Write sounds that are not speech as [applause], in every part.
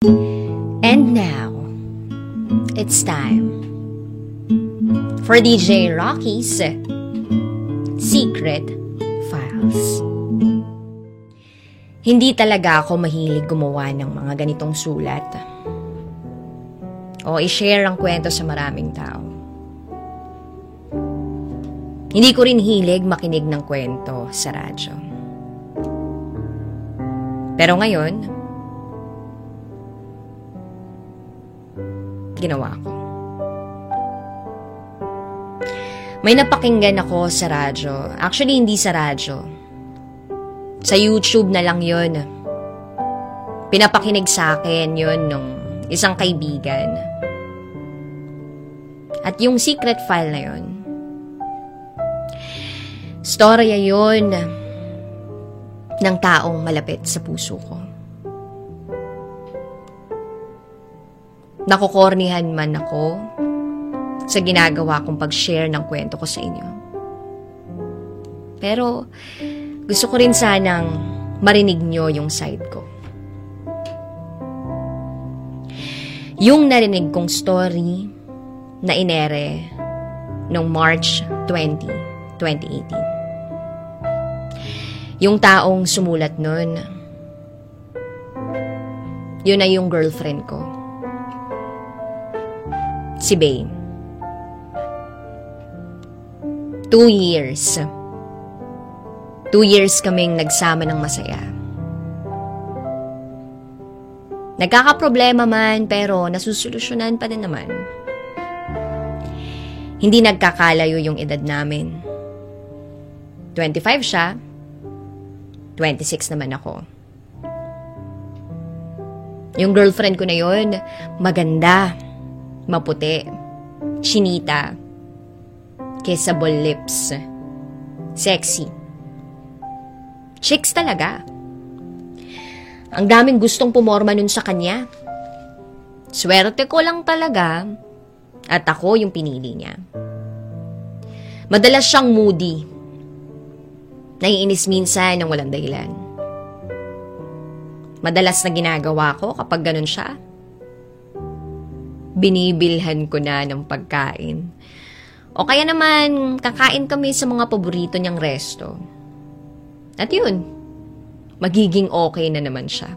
And now, it's time for DJ Rocky's Secret Files. Hindi talaga ako mahilig gumawa ng mga ganitong sulat. O i-share ang kwento sa maraming tao. Hindi ko rin hilig makinig ng kwento sa radyo. Pero ngayon, ginawa ko. May napakinggan ako sa radyo. Actually, hindi sa radyo. Sa YouTube na lang yun. Pinapakinig sa akin yun nung isang kaibigan. At yung secret file na yun, storya yun ng taong malapit sa puso ko. Nakukornihan man ako sa ginagawa kong pag-share ng kwento ko sa inyo. Pero gusto ko rin sanang marinig nyo yung side ko. Yung narinig kong story na inere noong March 20, 2018. Yung taong sumulat nun, yun na yung girlfriend ko. Si Bay. Two years. Two years kaming nagsama ng masaya. Nagkakaproblema man pero nasusolusyonan pa din naman. Hindi nagkakalayo yung edad namin. 25 siya, 26 naman ako. Yung girlfriend ko na yun, maganda, maputi, chinita, kissable lips, sexy. Chicks talaga. Ang daming gustong pumorma nun sa kanya. Swerte ko lang talaga at ako yung pinili niya. Madalas siyang moody. Naiinis minsan ng walang dahilan. Madalas na ginagawa ko kapag ganun siya. Binibilhan ko na ng pagkain. O kaya naman, kakain kami sa mga paborito niyang resto. At yun, magiging okay na naman siya.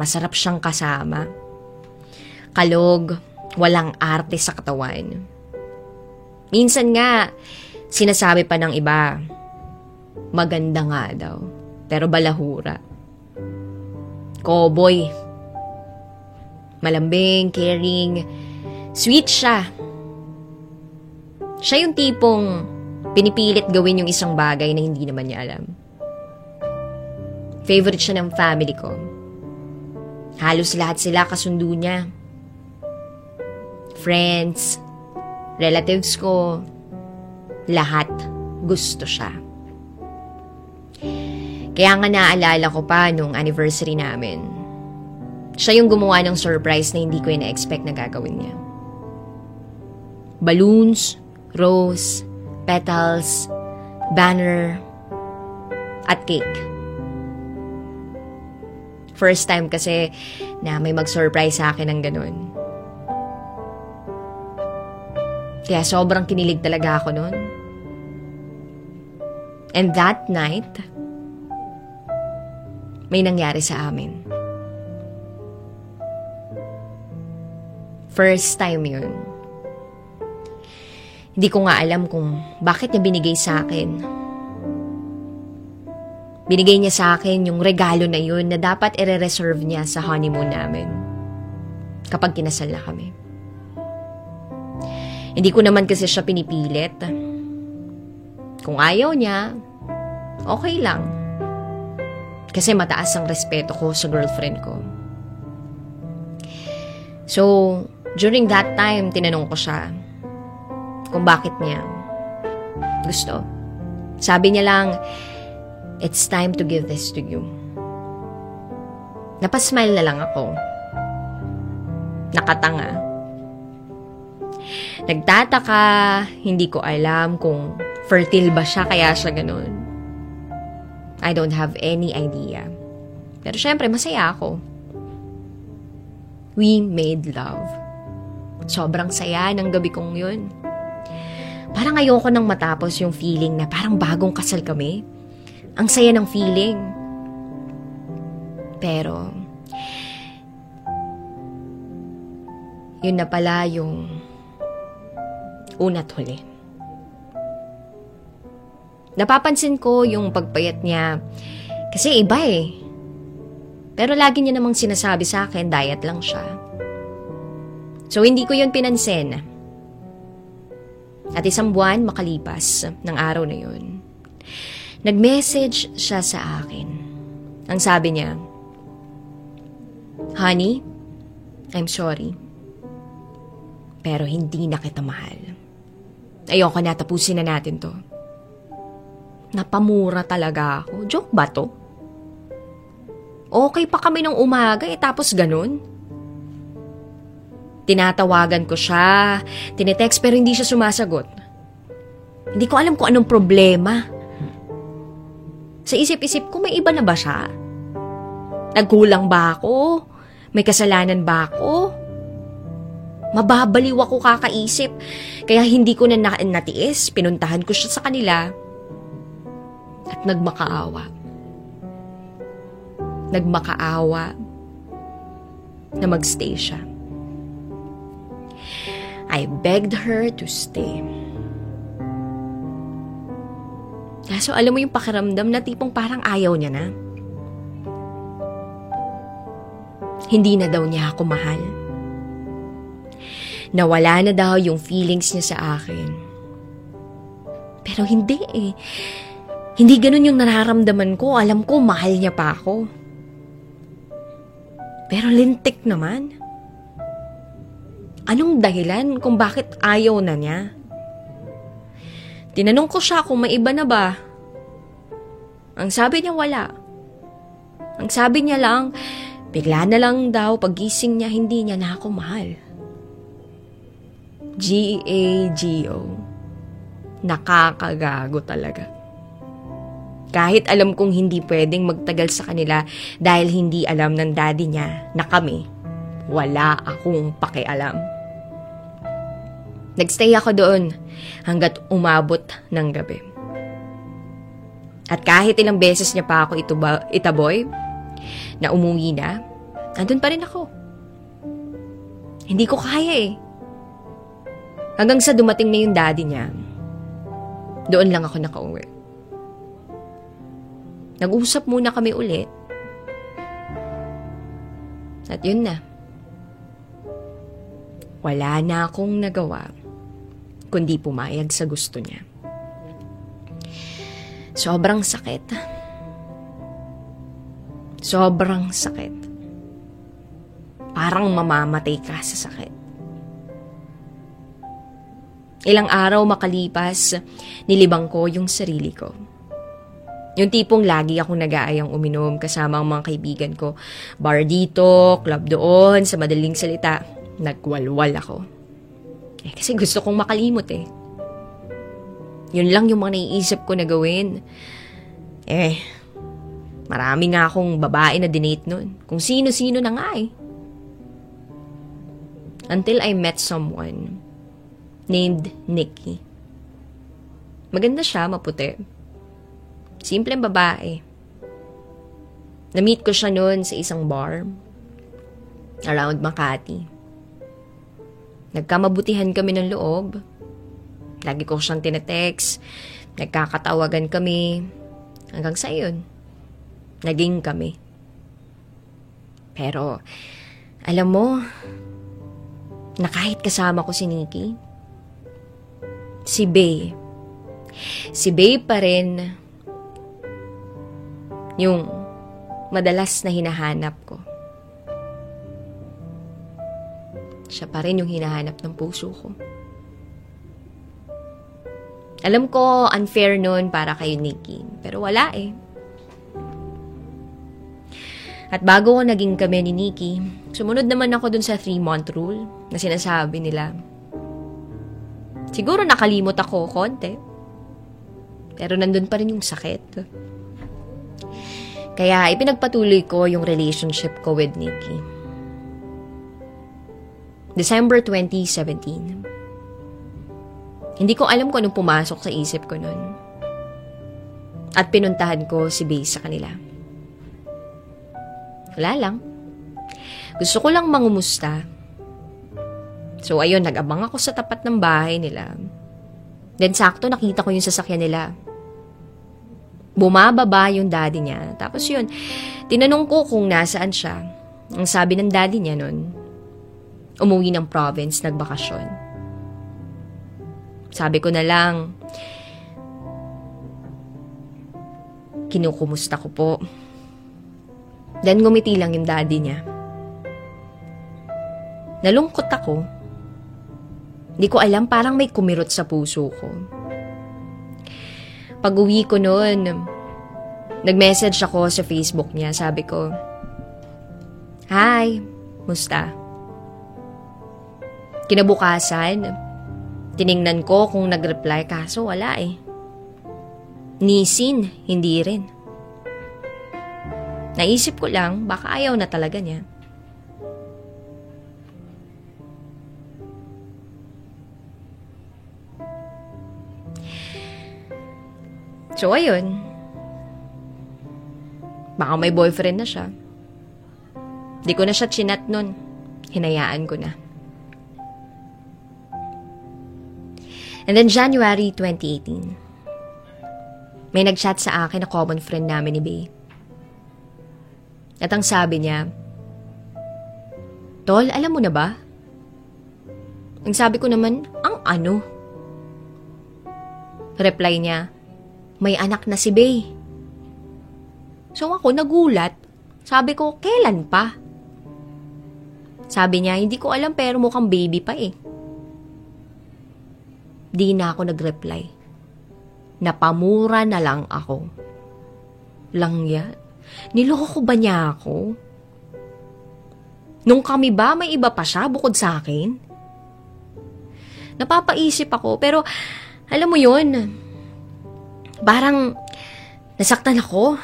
Masarap siyang kasama. Kalog, walang arte sa katawan. Minsan nga, sinasabi pa ng iba, maganda nga daw, pero balahura. Cowboy. Malambing, caring, sweet siya. Siya yung tipong pinipilit gawin yung isang bagay na hindi naman niya alam. Favorite siya ng family ko. Halos lahat sila kasundo niya. Friends, relatives ko, lahat gusto siya. Kaya nga naalala ko pa nung anniversary namin. Siya yung gumawa ng surprise na hindi ko ina-expect na gagawin niya. Balloons, rose, petals, banner, at cake. First time kasi na may mag-surprise sa akin ng ganun. Kaya sobrang kinilig talaga ako noon. And that night, may nangyari sa amin. First time yun. Hindi ko nga alam kung bakit niya binigay sa akin. Binigay niya sa akin yung regalo na yun na dapat ire-reserve niya sa honeymoon namin. Kapag kinasal na kami. Hindi ko naman kasi siya pinipilit. Kung ayaw niya, okay lang. Kasi mataas ang respeto ko sa girlfriend ko. So, during that time, tinanong ko siya kung bakit niya gusto. Sabi niya lang, it's time to give this to you. Napasmile na lang ako. Nakatanga. Nagtataka, hindi ko alam kung fertile ba siya kaya siya ganun. I don't have any idea. Pero syempre, masaya ako. We made love. Sobrang saya ng gabi kong yun. Parang ayoko nang matapos yung feeling na parang bagong kasal kami. Ang saya ng feeling. Pero, yun na pala yung una't huli. Napapansin ko yung pagpayat niya kasi iba eh. Pero lagi niya namang sinasabi sa akin, diet lang siya. So hindi ko yun pinansin. At isang buwan makalipas ng araw na yun, nag-message siya sa akin. Ang sabi niya, Honey, I'm sorry. Pero hindi na kita mahal. Ayoko na, tapusin na natin to. Napamura talaga ako. Joke ba to? Okay pa kami nung umaga eh, tapos ganun. Tinatawagan ko siya, tinetext pero hindi siya sumasagot. Hindi ko alam kung anong problema. Sa isip-isip ko, may iba na ba siya? Nagkulang ba ako? May kasalanan ba ako? Mababaliw ako kakaisip. Kaya hindi ko na natiis. Pinuntahan ko siya sa kanila. At nagmakaawa. Nagmakaawa na magstay siya. I begged her to stay. Kaso alam mo yung pakiramdam na tipong parang ayaw niya na. Hindi na daw niya ako mahal. Nawala na daw yung feelings niya sa akin. Pero hindi eh. Hindi ganun yung nararamdaman ko. Alam ko, mahal niya pa ako. Pero lintik naman. Anong dahilan kung bakit ayaw na niya? Tinanong ko siya kung may iba na ba. Ang sabi niya wala. Ang sabi niya lang, Bigla na lang daw pagising niya hindi niya na ako mahal. G-A-G-O. Nakakagago talaga. Kahit alam kong hindi pwedeng magtagal sa kanila dahil hindi alam ng daddy niya na kami, wala akong pakialam. Nagstay ako doon hanggat umabot ng gabi. At kahit ilang beses niya pa ako ituba, itaboy, na umuwi na, andun pa rin ako. Hindi ko kaya eh. Hanggang sa dumating na yung daddy niya, doon lang ako nakauwi. Nag-usap muna kami ulit. At yun na. Wala na akong nagawa kundi pumayag sa gusto niya. Sobrang sakit. Sobrang sakit. Parang mamamatay ka sa sakit. Ilang araw makalipas, nilibang ko yung sarili ko. Yung tipong lagi akong nag-aayang uminom kasama ang mga kaibigan ko. Bar dito, club doon, sa madaling salita. Nagwalwal ako. Eh, kasi gusto kong makalimot eh. Yun lang yung mga naiisip ko na gawin. Eh, Marami nga akong babae na dinate nun. Kung sino-sino na nga eh. Until I met someone named Nikki. Maganda siya, maputi. Simpleng babae. Na-meet ko siya noon sa isang bar around Makati. Nagkamabutihan kami ng loob. Lagi ko siyang tinetext. Nagkakatawagan kami. Hanggang sa yun naging kami. Pero, alam mo, na kahit kasama ko si Nikki, si Bay, si Bay pa rin yung madalas na hinahanap ko. Siya pa rin yung hinahanap ng puso ko. Alam ko, unfair nun para kay Nikki. Pero wala eh. At bago ko naging kami ni Nikki, sumunod naman ako dun sa 3-month rule na sinasabi nila. Siguro nakalimot ako konti. Pero nandun pa rin yung sakit. Kaya ipinagpatuloy ko yung relationship ko with Nikki. December 2017. Hindi ko alam kung anong pumasok sa isip ko noon. At pinuntahan ko si Bay sa kanila. Wala lang. Gusto ko lang mangumusta. So ayun, nag-abang ako sa tapat ng bahay nila. Then sakto nakita ko yung sasakyan nila. Bumababa yung daddy niya. Tapos yun, tinanong ko kung nasaan siya. Ang sabi ng daddy niya nun, umuwi ng province, nagbakasyon. Sabi ko na lang, kinukumusta ko po. Then ngumiti lang yung daddy niya. Nalungkot ako. Hindi ko alam, parang may kumirot sa puso ko. Pag uwi ko noon, nag-message ako sa Facebook niya. Sabi ko, Hi, musta? Kinabukasan, tiningnan ko kung nag-reply kaso wala eh. Nisin, hindi rin. Naisip ko lang, baka ayaw na talaga niya. So, ayun. Baka may boyfriend na siya. Di ko na siya chinat nun. Hinayaan ko na. And then January 2018, may nag-chat sa akin na common friend namin ni Bay. At ang sabi niya, Tol, alam mo na ba? Ang sabi ko naman, ang ano? Reply niya, may anak na si Bay. So ako nagulat. Sabi ko, kailan pa? Sabi niya, hindi ko alam pero mukhang baby pa eh. Di na ako nag-reply. Napamura na lang ako. Langya? Niloko ba niya ako? Nung kami ba, may iba pa siya bukod sa akin? Napapaisip ako, pero alam mo yun, Parang nasaktan ako.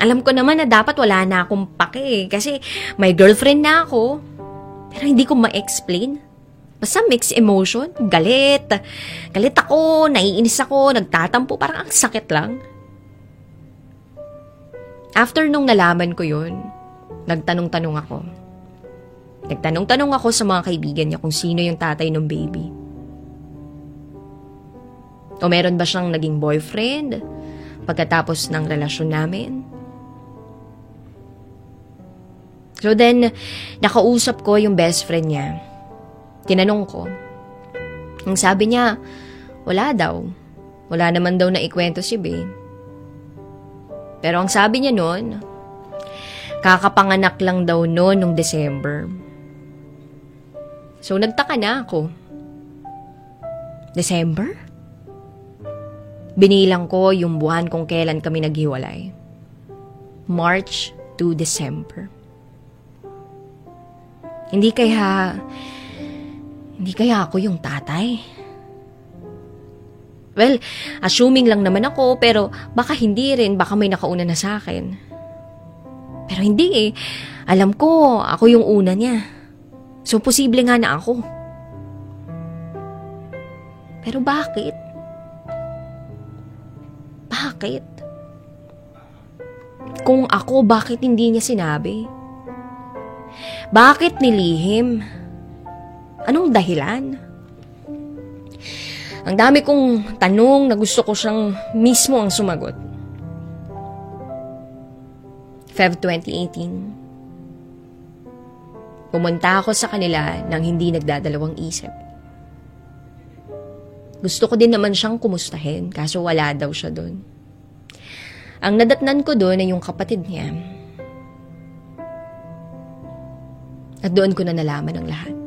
Alam ko naman na dapat wala na akong pake eh, kasi may girlfriend na ako. Pero hindi ko ma-explain. Basta mixed emotion, galit. Galit ako, naiinis ako, nagtatampo, parang ang sakit lang. After nung nalaman ko yun, nagtanong-tanong ako. Nagtanong-tanong ako sa mga kaibigan niya kung sino yung tatay ng baby. O meron ba siyang naging boyfriend pagkatapos ng relasyon namin? So then, nakausap ko yung best friend niya. Tinanong ko. Ang sabi niya, wala daw. Wala naman daw na ikwento si Bay. Pero ang sabi niya noon, kakapanganak lang daw noon nung December. So nagtaka na ako. December? Binilang ko yung buwan kung kailan kami naghiwalay. March to December. Hindi kaya... Hindi kaya ako yung tatay? Well, assuming lang naman ako, pero baka hindi rin, baka may nakauna na sa akin. Pero hindi eh. Alam ko, ako yung una niya. So, posible nga na ako. Pero bakit? Bakit? Kung ako, bakit hindi niya sinabi? Bakit nilihim? Anong dahilan? Ang dami kong tanong na gusto ko siyang mismo ang sumagot. Feb 2018. Pumunta ako sa kanila nang hindi nagdadalawang isip. Gusto ko din naman siyang kumustahin, kaso wala daw siya doon. Ang nadatnan ko doon ay yung kapatid niya. At doon ko na nalaman ang lahat.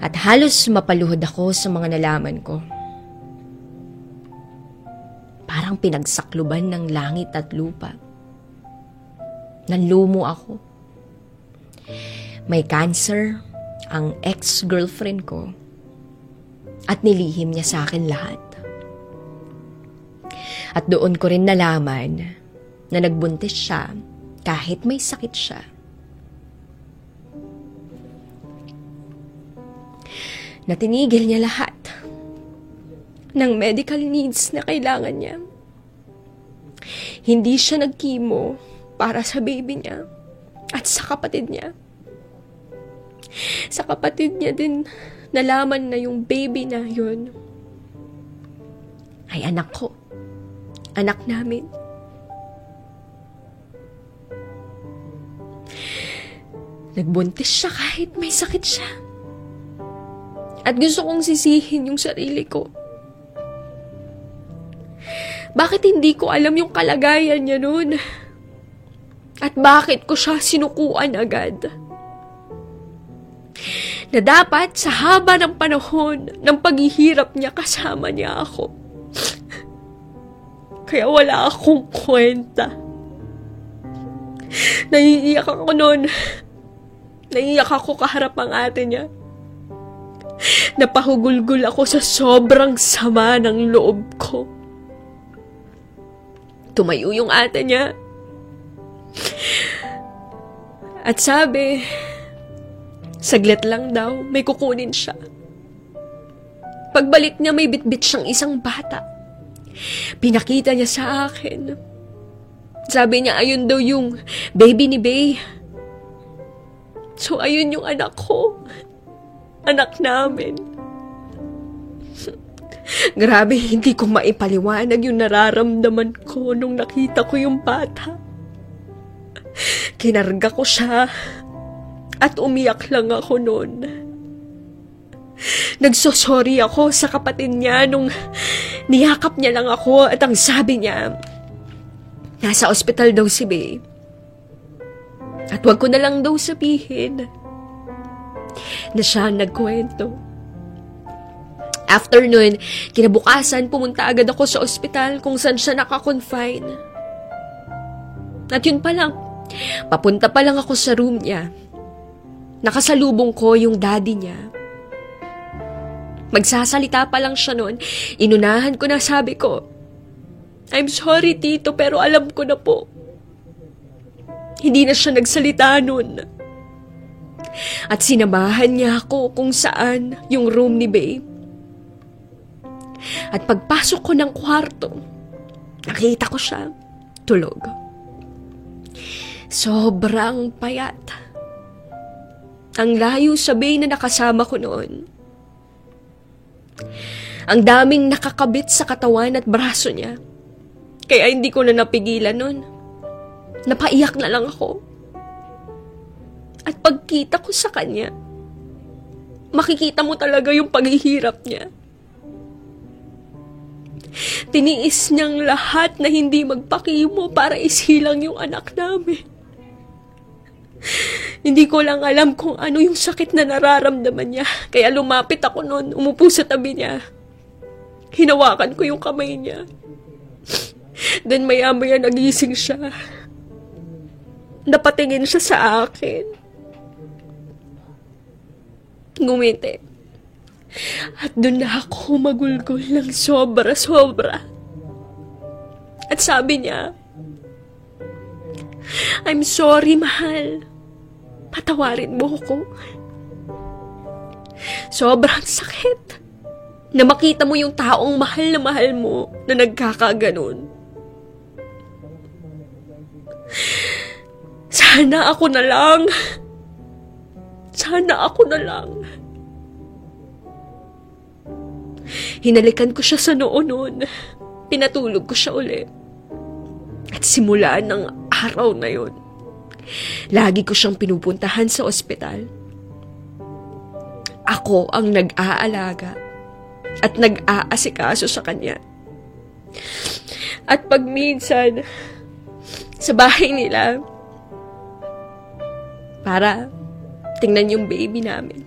At halos mapaluhod ako sa mga nalaman ko. Parang pinagsakluban ng langit at lupa. Nanlumo ako. May cancer ang ex-girlfriend ko at nilihim niya sa akin lahat. At doon ko rin nalaman na nagbuntis siya kahit may sakit siya. Natinigil niya lahat ng medical needs na kailangan niya. Hindi siya nagkimo para sa baby niya at sa kapatid niya. Sa kapatid niya din nalaman na yung baby na yun ay anak ko. Anak namin. Nagbuntis siya kahit may sakit siya. At gusto kong sisihin yung sarili ko. Bakit hindi ko alam yung kalagayan niya noon? At bakit ko siya sinukuan agad? Na dapat sa haba ng panahon ng paghihirap niya kasama niya ako. Kaya wala akong kwenta. Naiiyak ako noon. Naiiyak ako kaharap ang ate niya. Napahugulgul ako sa sobrang sama ng loob ko. Tumayo yung ate niya. At sabi, saglit lang daw, may kukunin siya. Pagbalik niya, may bitbit siyang isang bata. Pinakita niya sa akin. Sabi niya, ayun daw yung baby ni Bay. So, ayun yung anak ko. Anak namin. [laughs] Grabe, hindi ko maipaliwanag yung nararamdaman ko nung nakita ko yung bata. Kinarga ko siya at umiyak lang ako noon. Nagsosorry ako sa kapatid niya nung niyakap niya lang ako at ang sabi niya, nasa ospital daw si Bay. At wag ko na lang daw sabihin na siya ang nagkwento. After nun, kinabukasan, pumunta agad ako sa ospital kung saan siya nakakonfine. At yun pa lang, papunta pa lang ako sa room niya. Nakasalubong ko yung daddy niya. Magsasalita pa lang siya noon, inunahan ko na sabi ko, I'm sorry tito pero alam ko na po. Hindi na siya nagsalita noon. At sinamahan niya ako kung saan yung room ni Babe. At pagpasok ko ng kwarto, nakita ko siya tulog. Sobrang payat. Ang layo sa bay na nakasama ko noon. Ang daming nakakabit sa katawan at braso niya. Kaya hindi ko na napigilan noon. Napaiyak na lang ako. At pagkita ko sa kanya, makikita mo talaga yung paghihirap niya. Tiniis niyang lahat na hindi magpakimo para isilang yung anak namin. Hindi ko lang alam kung ano yung sakit na nararamdaman niya. Kaya lumapit ako noon, umupo sa tabi niya. Hinawakan ko yung kamay niya. Then maya-maya nagising siya. Napatingin siya sa akin. Ngumiti. At doon na ako magulgol ng sobra-sobra. At sabi niya, I'm sorry, mahal. Patawarin mo ko. Sobrang sakit na makita mo yung taong mahal na mahal mo na nagkakaganon. Sana ako na lang. Sana ako na lang. Hinalikan ko siya sa noo noon. Pinatulog ko siya uli. At simula ng araw na yon, lagi ko siyang pinupuntahan sa ospital. Ako ang nag-aalaga at nag-aasikaso sa kanya. At pag minsan, sa bahay nila, para tingnan yung baby namin.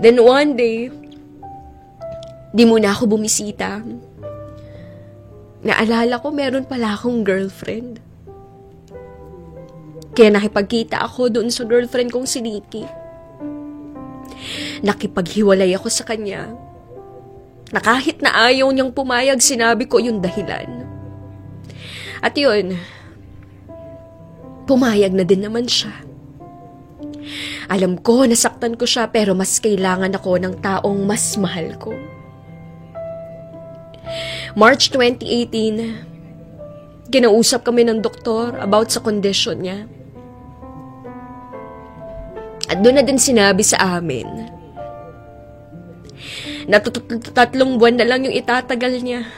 Then one day, di muna ako bumisita. Naalala ko meron pala akong girlfriend. Kaya nakipagkita ako doon sa girlfriend kong si Nikki. Nakipaghiwalay ako sa kanya. Na kahit na ayaw niyang pumayag, sinabi ko yung dahilan. At yun, pumayag na din naman siya. Alam ko, nasaktan ko siya pero mas kailangan ako ng taong mas mahal ko. March 2018, kinausap kami ng doktor about sa kondisyon niya. At doon na din sinabi sa amin na tatlong buwan na lang yung itatagal niya.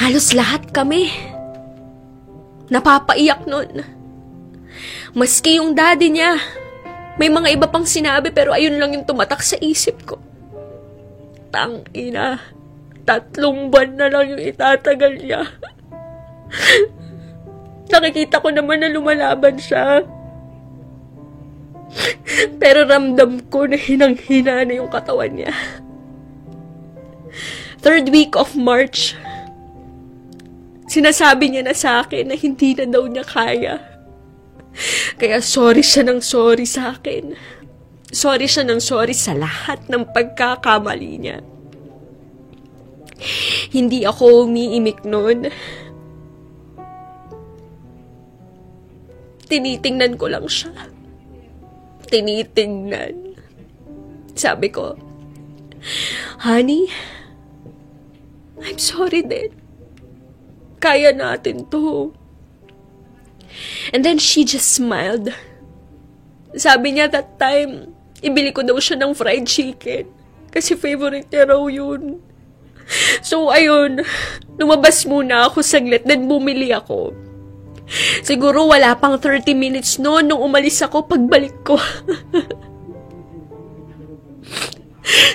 Halos lahat kami. Napapaiyak nun. Maski yung daddy niya. May mga iba pang sinabi pero ayun lang yung tumatak sa isip ko. Tang ina. Tatlong buwan na lang yung itatagal niya. Nakikita ko naman na lumalaban siya. Pero ramdam ko na hinang-hina na yung katawan niya. Third week of March, sinasabi niya na sa akin na hindi na daw niya kaya. Kaya sorry siya ng sorry sa akin. Sorry siya ng sorry sa lahat ng pagkakamali niya. Hindi ako umiimik noon. Tinitingnan ko lang siya tinitingnan. Sabi ko, Honey, I'm sorry din. Kaya natin to. And then she just smiled. Sabi niya that time, ibili ko daw siya ng fried chicken. Kasi favorite niya raw yun. [laughs] So, ayun, lumabas muna ako saglit, then bumili ako. Siguro wala pang 30 minutes noon nung umalis ako pagbalik ko. [laughs]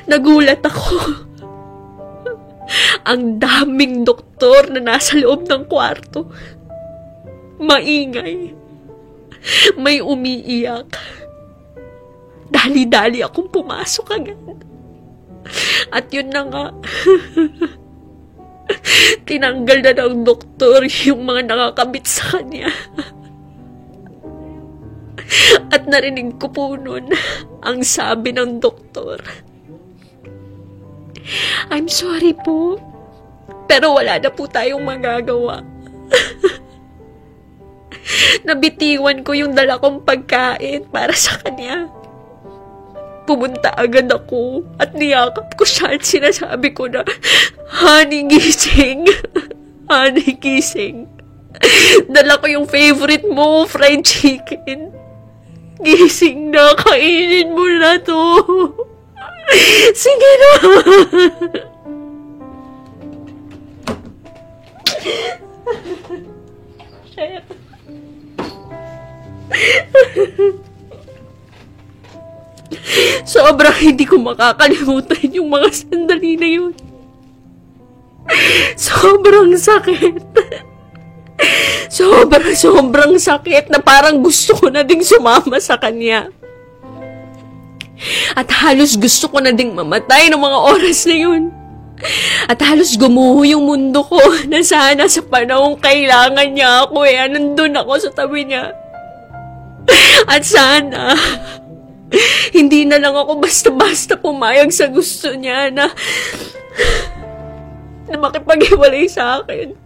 Nagulat ako. [laughs] Ang daming doktor na nasa loob ng kwarto. Maingay. May umiiyak. Dali-dali akong pumasok agad. At yun na nga. [laughs] Tinanggal na ng doktor yung mga nakakabit sa kanya. [laughs] At narinig ko po nun ang sabi ng doktor. I'm sorry po, pero wala na po tayong magagawa. [laughs] Nabitiwan ko yung dala kong pagkain para sa kanya. Pumunta agad ako at niyakap ko siya at sinasabi ko na, Honey, gising. [laughs] Honey, gising. Dala ko yung favorite mo, fried chicken. Gising na, kainin mo na to. [laughs] Sige na. [laughs] Shit. Sobrang hindi ko makakalimutan yung mga sandali na yun. Sobrang sakit. Sobrang, sobrang sakit na parang gusto ko na ding sumama sa kanya. At halos gusto ko na ding mamatay ng mga oras na yun. At halos gumuho yung mundo ko na sana sa panahong kailangan niya ako eh. Nandun ako sa tabi niya. At sana, [laughs] hindi na lang ako basta-basta pumayag sa gusto niya na na makipaghiwalay sa akin.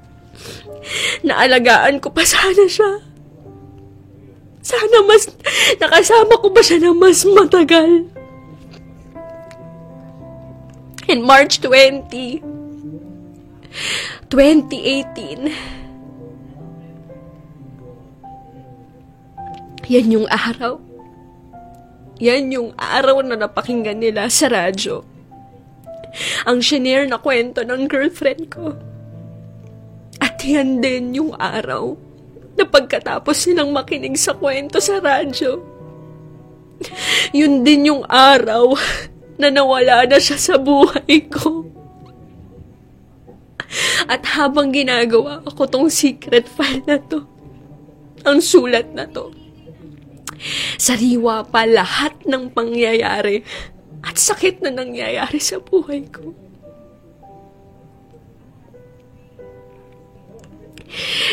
Naalagaan ko pa sana siya. Sana mas nakasama ko ba siya na mas matagal. In March 20, 2018, yan yung araw yan yung araw na napakinggan nila sa radyo. Ang shinare na kwento ng girlfriend ko. At yan din yung araw na pagkatapos nilang makinig sa kwento sa radyo. Yun din yung araw na nawala na siya sa buhay ko. At habang ginagawa ako tong secret file na to, ang sulat na to, Sariwa pa lahat ng pangyayari at sakit na nangyayari sa buhay ko.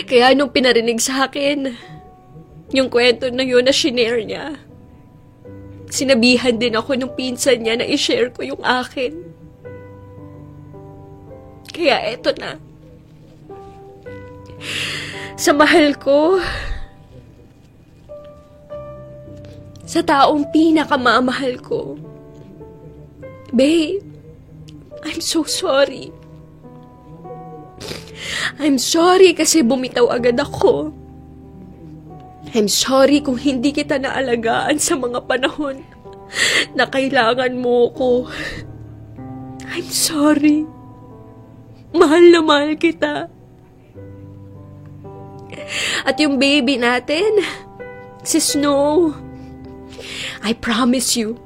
Kaya nung pinarinig sa akin, yung kwento na yun na shinare niya, sinabihan din ako ng pinsan niya na i-share ko yung akin. Kaya eto na. Sa mahal ko, sa taong pinakamamahal ko. Babe, I'm so sorry. I'm sorry kasi bumitaw agad ako. I'm sorry kung hindi kita naalagaan sa mga panahon na kailangan mo ko. I'm sorry. Mahal na mahal kita. At yung baby natin, si Snow, I promise you,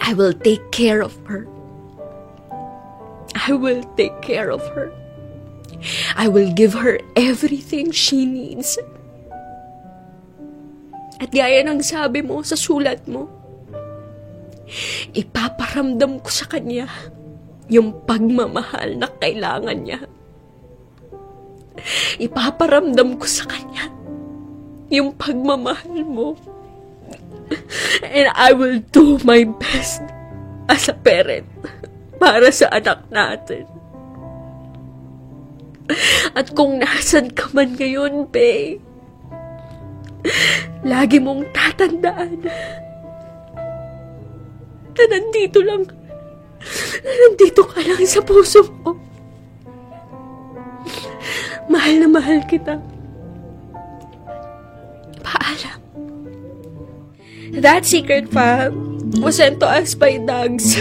I will take care of her. I will take care of her. I will give her everything she needs. At gaya ng sabi mo sa sulat mo, ipaparamdam ko sa kanya yung pagmamahal na kailangan niya. Ipaparamdam ko sa kanya yung pagmamahal mo. [laughs] And I will do my best as a parent para sa anak natin. At kung nasan ka man ngayon, Be, lagi mong tatandaan na nandito lang, na nandito ka lang sa puso ko. Mahal na mahal kita. That secret file was sent to us by Dogs.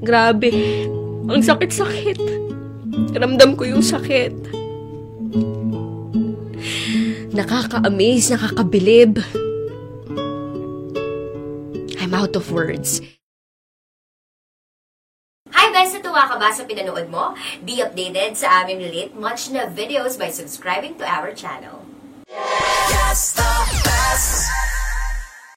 Grabe. Ang sakit-sakit. Ramdam ko yung sakit. Nakaka-amaze, nakakabilib. I'm out of words. Hi guys! Natuwa ka ba sa pinanood mo? Be updated sa aming lit much na videos by subscribing to our channel. Yes, the best.